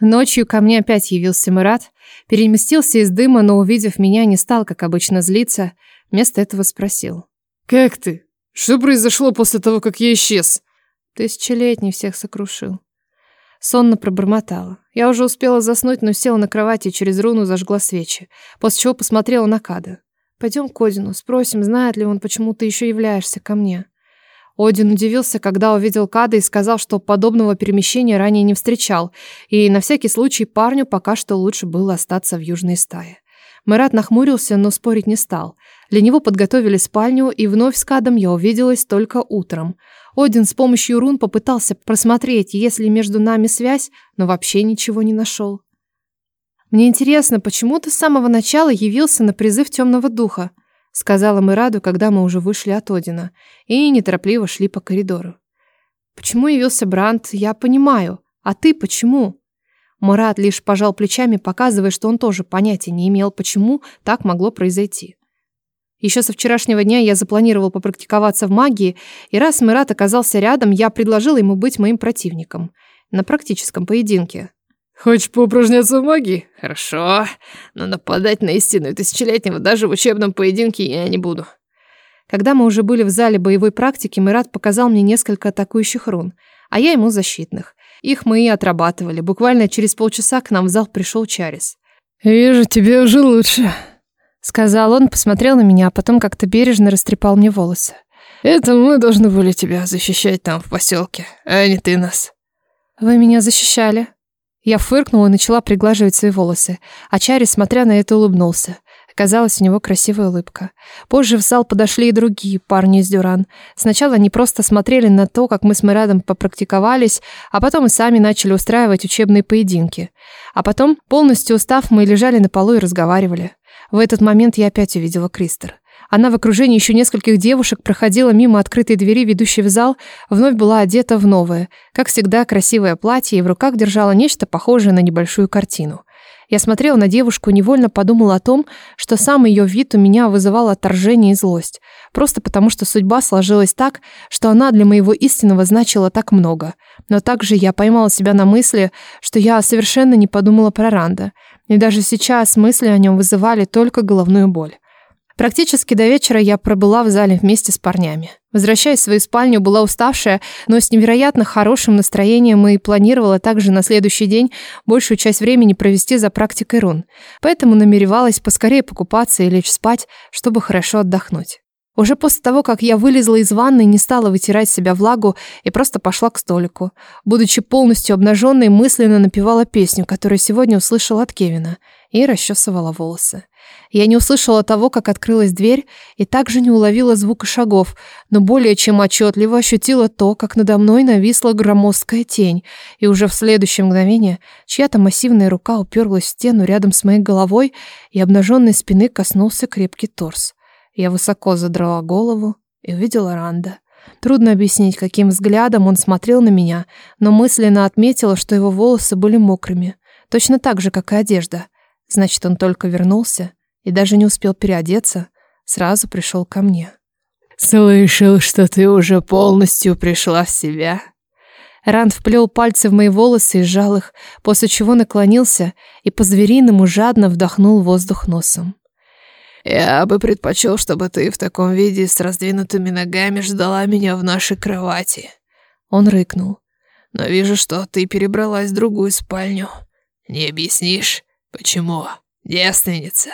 Ночью ко мне опять явился Мурат, переместился из дыма, но, увидев меня, не стал, как обычно, злиться, вместо этого спросил. «Как ты? Что произошло после того, как я исчез?» Тысячелетний всех сокрушил. Сонно пробормотала. Я уже успела заснуть, но села на кровати и через руну зажгла свечи, после чего посмотрела на Када. «Пойдем к Одину, спросим, знает ли он, почему ты еще являешься ко мне». Один удивился, когда увидел Када и сказал, что подобного перемещения ранее не встречал, и на всякий случай парню пока что лучше было остаться в южной стае. Марат нахмурился, но спорить не стал. Для него подготовили спальню, и вновь с Кадом я увиделась только утром. Один с помощью рун попытался просмотреть, есть ли между нами связь, но вообще ничего не нашел. «Мне интересно, почему ты с самого начала явился на призыв темного духа?» сказала Мираду, когда мы уже вышли от Одина, и неторопливо шли по коридору. «Почему явился Бранд, я понимаю. А ты почему?» Мурат лишь пожал плечами, показывая, что он тоже понятия не имел, почему так могло произойти. Еще со вчерашнего дня я запланировал попрактиковаться в магии, и раз Мират оказался рядом, я предложил ему быть моим противником на практическом поединке. Хочешь поупражняться в магии? Хорошо. Ну, но нападать на истинную тысячелетнего даже в учебном поединке я не буду. Когда мы уже были в зале боевой практики, Мират показал мне несколько атакующих рун, а я ему защитных. Их мы и отрабатывали. Буквально через полчаса к нам в зал пришел Чарис. «Вижу, тебе уже лучше», — сказал он, посмотрел на меня, а потом как-то бережно растрепал мне волосы. «Это мы должны были тебя защищать там, в поселке, а не ты нас». «Вы меня защищали», я фыркнула и начала приглаживать свои волосы, а Чарис, смотря на это, улыбнулся. Оказалось, у него красивая улыбка. Позже в зал подошли и другие парни из Дюран. Сначала они просто смотрели на то, как мы с Мирадом попрактиковались, а потом и сами начали устраивать учебные поединки. А потом, полностью устав, мы лежали на полу и разговаривали. В этот момент я опять увидела Кристер. Она в окружении еще нескольких девушек проходила мимо открытой двери, ведущей в зал, вновь была одета в новое, как всегда, красивое платье и в руках держала нечто похожее на небольшую картину. Я смотрела на девушку и невольно подумала о том, что сам ее вид у меня вызывал отторжение и злость, просто потому что судьба сложилась так, что она для моего истинного значила так много. Но также я поймала себя на мысли, что я совершенно не подумала про Ранда, и даже сейчас мысли о нем вызывали только головную боль. Практически до вечера я пробыла в зале вместе с парнями. Возвращаясь в свою спальню, была уставшая, но с невероятно хорошим настроением и планировала также на следующий день большую часть времени провести за практикой рун. Поэтому намеревалась поскорее покупаться и лечь спать, чтобы хорошо отдохнуть. Уже после того, как я вылезла из ванны, не стала вытирать с себя влагу и просто пошла к столику. Будучи полностью обнаженной, мысленно напевала песню, которую сегодня услышала от Кевина, и расчесывала волосы. Я не услышала того, как открылась дверь, и также не уловила звука шагов, но более чем отчетливо ощутила то, как надо мной нависла громоздкая тень, и уже в следующее мгновение чья-то массивная рука уперлась в стену рядом с моей головой, и обнаженной спины коснулся крепкий торс. Я высоко задрала голову и увидела Ранда. Трудно объяснить, каким взглядом он смотрел на меня, но мысленно отметила, что его волосы были мокрыми, точно так же, как и одежда. Значит, он только вернулся и даже не успел переодеться, сразу пришел ко мне. «Слышал, что ты уже полностью пришла в себя», Ранд вплел пальцы в мои волосы и сжал их, после чего наклонился и по-звериному жадно вдохнул воздух носом. Я бы предпочел, чтобы ты в таком виде с раздвинутыми ногами ждала меня в нашей кровати. Он рыкнул. Но вижу, что ты перебралась в другую спальню. Не объяснишь, почему? Девственница,